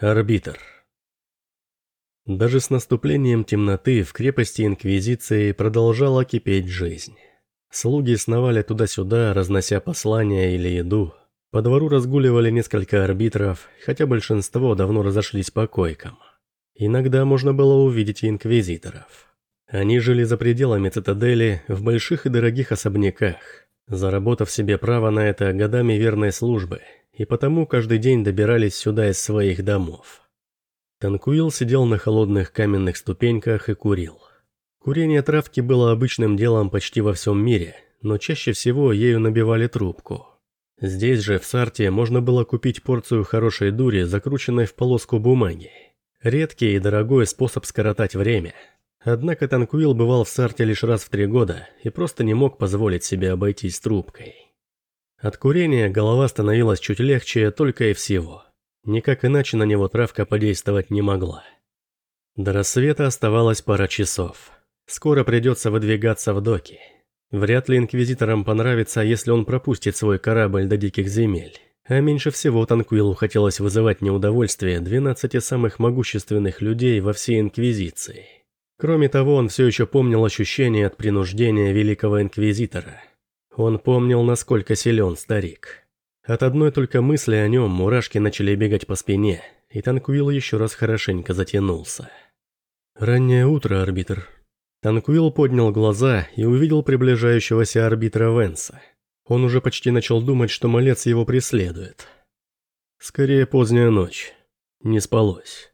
Арбитр. Даже с наступлением темноты в крепости Инквизиции продолжала кипеть жизнь. Слуги сновали туда-сюда, разнося послания или еду. По двору разгуливали несколько арбитров, хотя большинство давно разошлись по койкам. Иногда можно было увидеть инквизиторов. Они жили за пределами цитадели, в больших и дорогих особняках, заработав себе право на это годами верной службы – и потому каждый день добирались сюда из своих домов. Танкуил сидел на холодных каменных ступеньках и курил. Курение травки было обычным делом почти во всем мире, но чаще всего ею набивали трубку. Здесь же, в Сарте, можно было купить порцию хорошей дури, закрученной в полоску бумаги. Редкий и дорогой способ скоротать время. Однако Танкуил бывал в Сарте лишь раз в три года и просто не мог позволить себе обойтись трубкой. От курения голова становилась чуть легче только и всего. Никак иначе на него травка подействовать не могла. До рассвета оставалось пара часов. Скоро придется выдвигаться в доки. Вряд ли инквизиторам понравится, если он пропустит свой корабль до диких земель. А меньше всего Танквилу хотелось вызывать неудовольствие 12 самых могущественных людей во всей Инквизиции. Кроме того, он все еще помнил ощущение от принуждения Великого Инквизитора – он помнил, насколько силен старик. От одной только мысли о нем мурашки начали бегать по спине, и Танкуил еще раз хорошенько затянулся. Раннее утро, арбитр. Танкуил поднял глаза и увидел приближающегося арбитра Венса. Он уже почти начал думать, что малец его преследует. Скорее поздняя ночь. Не спалось.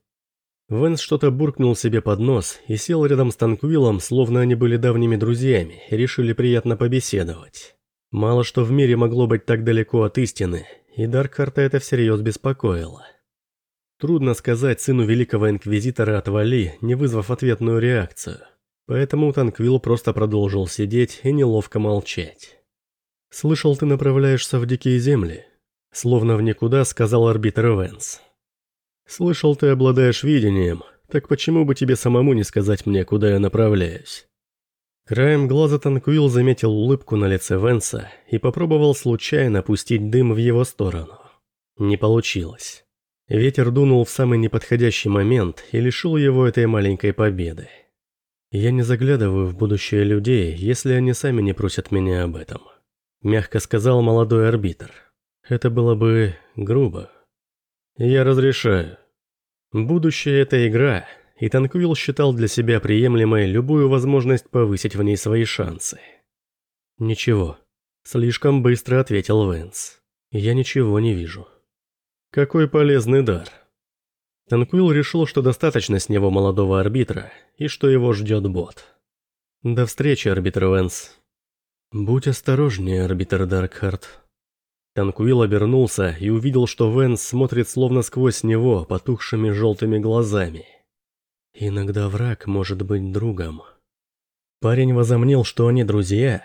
Венс что-то буркнул себе под нос и сел рядом с Танквиллом, словно они были давними друзьями и решили приятно побеседовать. Мало что в мире могло быть так далеко от истины, и Даркхарта это всерьез беспокоило. Трудно сказать сыну великого инквизитора отвали, не вызвав ответную реакцию. Поэтому Танквилл просто продолжил сидеть и неловко молчать. «Слышал, ты направляешься в дикие земли?» Словно в никуда сказал арбитр Венс. «Слышал, ты обладаешь видением, так почему бы тебе самому не сказать мне, куда я направляюсь?» Краем глаза Танкуил заметил улыбку на лице Венса и попробовал случайно пустить дым в его сторону. Не получилось. Ветер дунул в самый неподходящий момент и лишил его этой маленькой победы. «Я не заглядываю в будущее людей, если они сами не просят меня об этом», – мягко сказал молодой арбитр. «Это было бы грубо». «Я разрешаю. Будущее – это игра, и Танквилл считал для себя приемлемой любую возможность повысить в ней свои шансы». «Ничего», – слишком быстро ответил Венс. «Я ничего не вижу». «Какой полезный дар». Танквилл решил, что достаточно с него молодого арбитра, и что его ждет бот. «До встречи, арбитр Венс». «Будь осторожнее, арбитр Даркхарт», Танкуил обернулся и увидел, что Венс смотрит словно сквозь него потухшими желтыми глазами. Иногда враг может быть другом. Парень возомнил, что они друзья.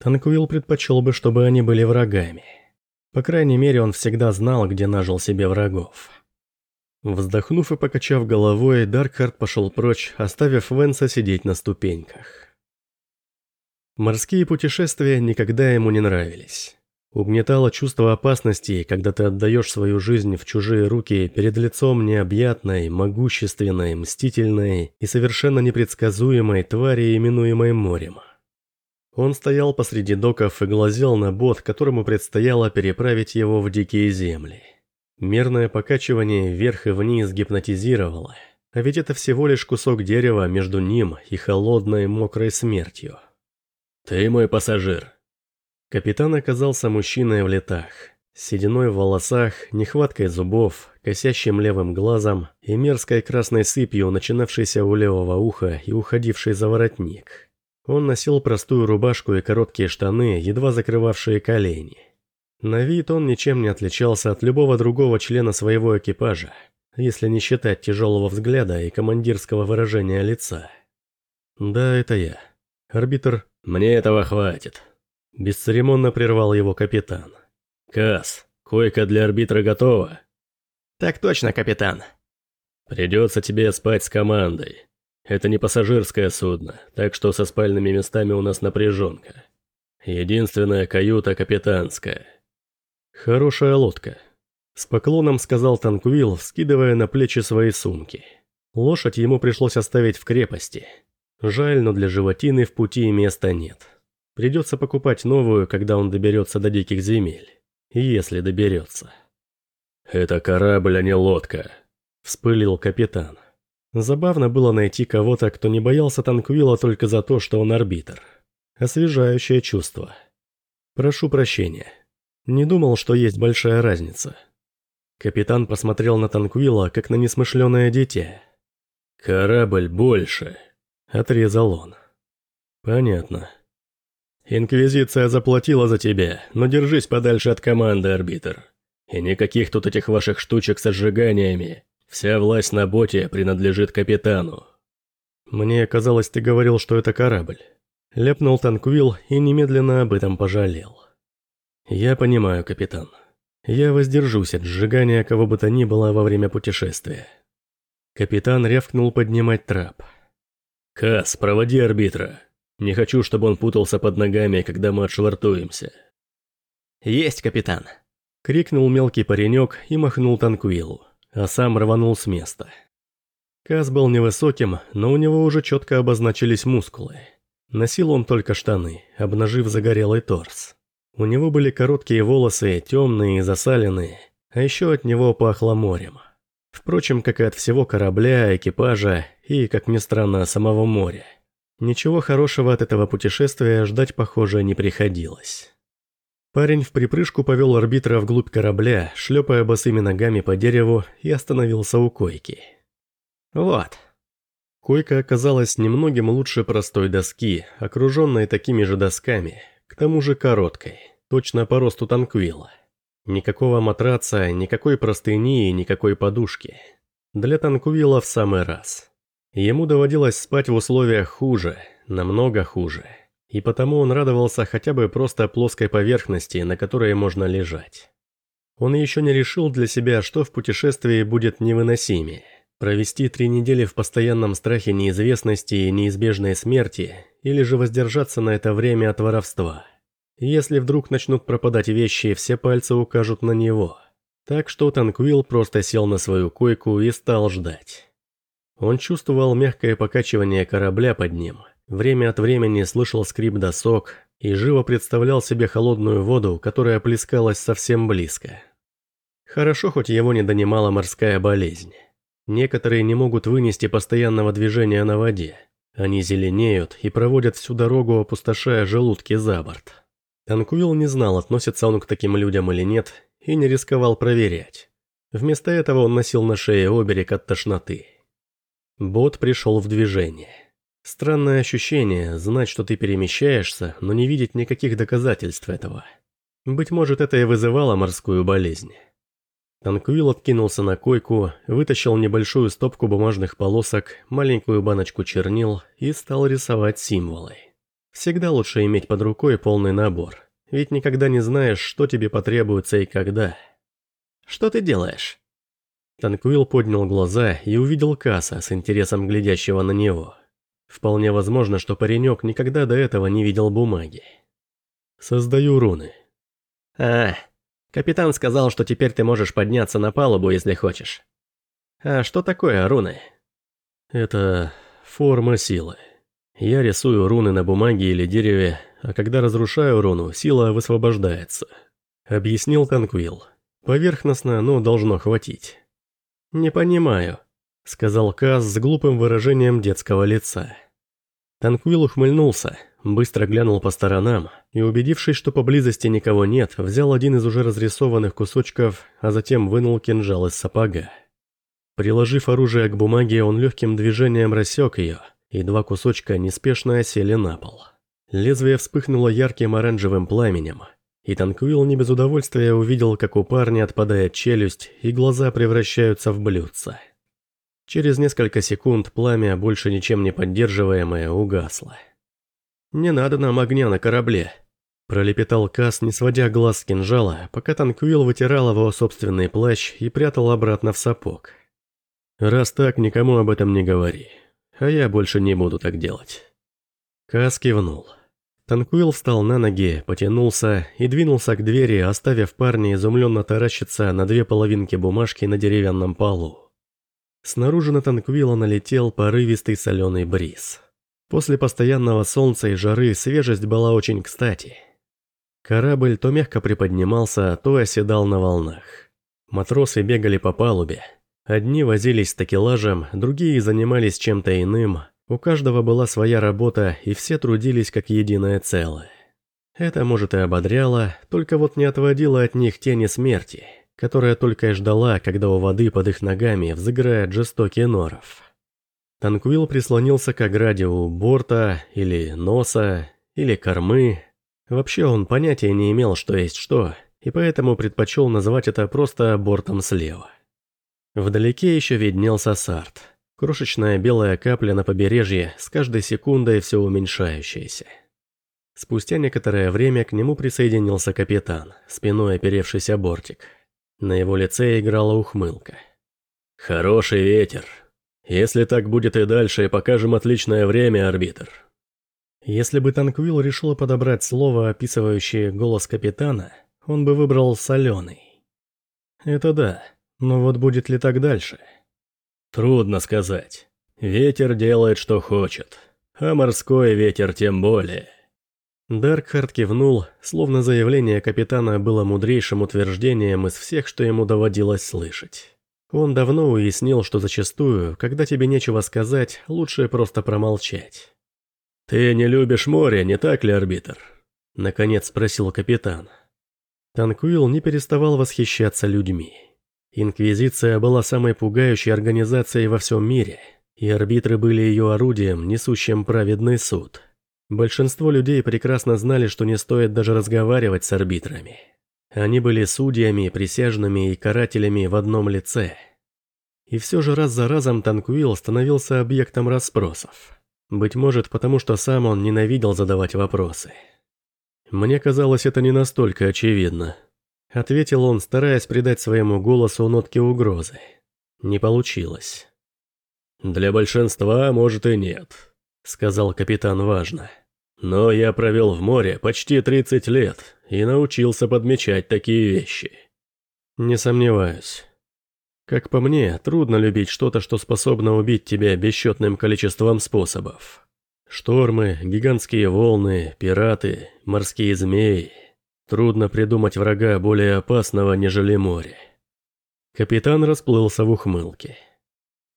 Танкуил предпочел бы, чтобы они были врагами. По крайней мере, он всегда знал, где нажил себе врагов. Вздохнув и покачав головой, Даркхард пошел прочь, оставив Венса сидеть на ступеньках. Морские путешествия никогда ему не нравились. Угнетало чувство опасности, когда ты отдаешь свою жизнь в чужие руки перед лицом необъятной, могущественной, мстительной и совершенно непредсказуемой твари, именуемой морем. Он стоял посреди доков и глазел на бот, которому предстояло переправить его в дикие земли. Мерное покачивание вверх и вниз гипнотизировало, а ведь это всего лишь кусок дерева между ним и холодной мокрой смертью. «Ты мой пассажир», Капитан оказался мужчиной в летах, сединой в волосах, нехваткой зубов, косящим левым глазом и мерзкой красной сыпью, начинавшейся у левого уха и уходившей за воротник. Он носил простую рубашку и короткие штаны, едва закрывавшие колени. На вид он ничем не отличался от любого другого члена своего экипажа, если не считать тяжелого взгляда и командирского выражения лица. «Да, это я. Арбитр...» «Мне этого хватит», Бесцеремонно прервал его капитан. «Касс, койка для арбитра готова?» «Так точно, капитан». «Придется тебе спать с командой. Это не пассажирское судно, так что со спальными местами у нас напряженка. Единственная каюта капитанская». «Хорошая лодка». С поклоном сказал Танквилл, вскидывая на плечи свои сумки. Лошадь ему пришлось оставить в крепости. Жаль, но для животины в пути места нет. Придется покупать новую, когда он доберется до диких земель. Если доберется. «Это корабль, а не лодка», – вспылил капитан. Забавно было найти кого-то, кто не боялся Танквилла только за то, что он арбитр. Освежающее чувство. Прошу прощения. Не думал, что есть большая разница. Капитан посмотрел на Танквилла, как на несмышленое дитя. «Корабль больше», — отрезал он. «Понятно. Инквизиция заплатила за тебя, но держись подальше от команды, арбитр. И никаких тут этих ваших штучек с сжиганиями. Вся власть на боте принадлежит капитану». «Мне казалось, ты говорил, что это корабль». Лепнул Танквилл и немедленно об этом пожалел. «Я понимаю, капитан. Я воздержусь от сжигания кого бы то ни было во время путешествия». Капитан рявкнул поднимать трап. «Кас, проводи арбитра. Не хочу, чтобы он путался под ногами, когда мы отшвартуемся». «Есть, капитан!» — крикнул мелкий паренек и махнул Танквиллу а сам рванул с места. Каз был невысоким, но у него уже четко обозначились мускулы. Носил он только штаны, обнажив загорелый торс. У него были короткие волосы, темные и засаленные, а еще от него пахло морем. Впрочем, как и от всего корабля, экипажа и, как ни странно, самого моря. Ничего хорошего от этого путешествия ждать, похоже, не приходилось. Парень в припрыжку повел арбитра вглубь корабля, шлепая босыми ногами по дереву и остановился у койки. «Вот». Койка оказалась немногим лучше простой доски, окруженной такими же досками, к тому же короткой, точно по росту танквилла. Никакого матраца, никакой простыни и никакой подушки. Для танквилла в самый раз. Ему доводилось спать в условиях хуже, намного хуже и потому он радовался хотя бы просто плоской поверхности, на которой можно лежать. Он еще не решил для себя, что в путешествии будет невыносимее. Провести три недели в постоянном страхе неизвестности и неизбежной смерти, или же воздержаться на это время от воровства. Если вдруг начнут пропадать вещи, все пальцы укажут на него. Так что Танквилл просто сел на свою койку и стал ждать. Он чувствовал мягкое покачивание корабля под ним – Время от времени слышал скрип досок и живо представлял себе холодную воду, которая плескалась совсем близко. Хорошо, хоть его не донимала морская болезнь. Некоторые не могут вынести постоянного движения на воде. Они зеленеют и проводят всю дорогу, опустошая желудки за борт. Танкуил не знал, относится он к таким людям или нет, и не рисковал проверять. Вместо этого он носил на шее оберег от тошноты. Бот пришел в движение. Странное ощущение, знать, что ты перемещаешься, но не видеть никаких доказательств этого. Быть может, это и вызывало морскую болезнь. Танквилл откинулся на койку, вытащил небольшую стопку бумажных полосок, маленькую баночку чернил и стал рисовать символы. Всегда лучше иметь под рукой полный набор, ведь никогда не знаешь, что тебе потребуется и когда. «Что ты делаешь?» Танквилл поднял глаза и увидел Касса с интересом глядящего на него. Вполне возможно, что паренек никогда до этого не видел бумаги. Создаю руны. А, капитан сказал, что теперь ты можешь подняться на палубу, если хочешь. А что такое руны? Это форма силы. Я рисую руны на бумаге или дереве, а когда разрушаю руну, сила высвобождается. Объяснил Танквилл. Поверхностно, но должно хватить. Не понимаю, сказал Каз с глупым выражением детского лица. Танквил ухмыльнулся, быстро глянул по сторонам и, убедившись, что поблизости никого нет, взял один из уже разрисованных кусочков, а затем вынул кинжал из сапога. Приложив оружие к бумаге, он легким движением рассек ее, и два кусочка неспешно осели на пол. Лезвие вспыхнуло ярким оранжевым пламенем, и Танквил не без удовольствия увидел, как у парня отпадает челюсть, и глаза превращаются в блюдца. Через несколько секунд пламя, больше ничем не поддерживаемое, угасло. «Не надо нам огня на корабле», – пролепетал Кас, не сводя глаз с кинжала, пока Танквилл вытирал его собственный плащ и прятал обратно в сапог. «Раз так, никому об этом не говори, а я больше не буду так делать». Кас кивнул. Танкуил встал на ноги, потянулся и двинулся к двери, оставив парня изумленно таращиться на две половинки бумажки на деревянном полу. Снаружи на Танкуила налетел порывистый соленый бриз. После постоянного солнца и жары свежесть была очень кстати. Корабль то мягко приподнимался, то оседал на волнах. Матросы бегали по палубе. Одни возились с такелажем, другие занимались чем-то иным – у каждого была своя работа, и все трудились как единое целое. Это, может, и ободряло, только вот не отводило от них тени смерти, которая только и ждала, когда у воды под их ногами взыграет жестокий норов. Танквилл прислонился к ограде у борта, или носа, или кормы. Вообще он понятия не имел, что есть что, и поэтому предпочел называть это просто бортом слева. Вдалеке еще виднелся Сарт – Крошечная белая капля на побережье, с каждой секундой все уменьшающаяся. Спустя некоторое время к нему присоединился капитан, спиной оперевшийся бортик. На его лице играла ухмылка. «Хороший ветер. Если так будет и дальше, покажем отличное время, арбитр». Если бы Танквилл решил подобрать слово, описывающее голос капитана, он бы выбрал «соленый». Это да, но вот будет ли так дальше? Трудно сказать. Ветер делает, что хочет. А морской ветер тем более. Даркхард кивнул, словно заявление капитана было мудрейшим утверждением из всех, что ему доводилось слышать. Он давно уяснил, что зачастую, когда тебе нечего сказать, лучше просто промолчать. «Ты не любишь море, не так ли, арбитр?» Наконец спросил капитан. Танкуил не переставал восхищаться людьми. Инквизиция была самой пугающей организацией во всем мире, и арбитры были ее орудием, несущим праведный суд. Большинство людей прекрасно знали, что не стоит даже разговаривать с арбитрами. Они были судьями, присяжными и карателями в одном лице. И все же раз за разом Танкуил становился объектом расспросов. Быть может, потому что сам он ненавидел задавать вопросы. Мне казалось, это не настолько очевидно, Ответил он, стараясь придать своему голосу нотки угрозы. Не получилось. «Для большинства, может, и нет», — сказал капитан важно. «Но я провел в море почти 30 лет и научился подмечать такие вещи». «Не сомневаюсь. Как по мне, трудно любить что-то, что способно убить тебя бесчетным количеством способов. Штормы, гигантские волны, пираты, морские змеи — Трудно придумать врага более опасного, нежели море. Капитан расплылся в ухмылке.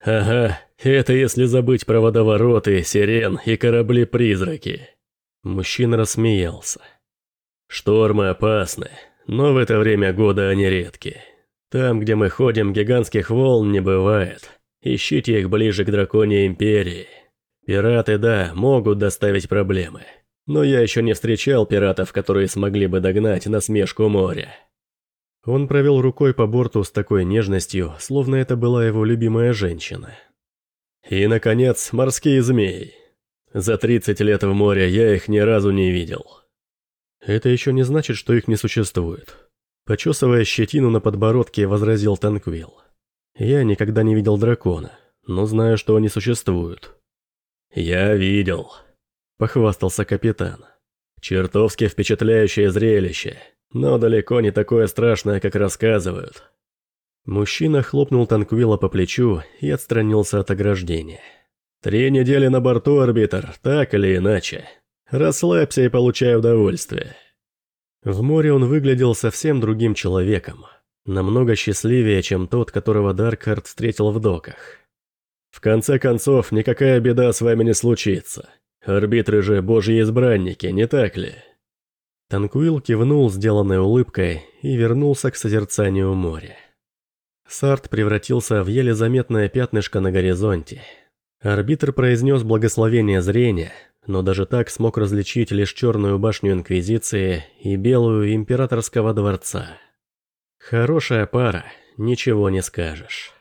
«Ага, это если забыть про водовороты, сирен и корабли-призраки». Мужчина рассмеялся. «Штормы опасны, но в это время года они редки. Там, где мы ходим, гигантских волн не бывает. Ищите их ближе к драконьей империи. Пираты, да, могут доставить проблемы. Но я еще не встречал пиратов, которые смогли бы догнать насмешку моря. Он провел рукой по борту с такой нежностью, словно это была его любимая женщина. И, наконец, морские змеи. За 30 лет в море я их ни разу не видел. Это еще не значит, что их не существует. Почесывая щетину на подбородке, возразил Танквилл. Я никогда не видел дракона, но знаю, что они существуют. Я видел. – похвастался капитан. «Чертовски впечатляющее зрелище, но далеко не такое страшное, как рассказывают». Мужчина хлопнул Танквилла по плечу и отстранился от ограждения. «Три недели на борту, арбитр, так или иначе. Расслабься и получай удовольствие». В море он выглядел совсем другим человеком, намного счастливее, чем тот, которого Даркхард встретил в доках. «В конце концов, никакая беда с вами не случится. Арбитры же божьи избранники, не так ли?» Танкуил кивнул сделанной улыбкой и вернулся к созерцанию моря. Сарт превратился в еле заметное пятнышко на горизонте. Арбитр произнес благословение зрения, но даже так смог различить лишь черную башню Инквизиции и белую Императорского дворца. Хорошая пара, ничего не скажешь.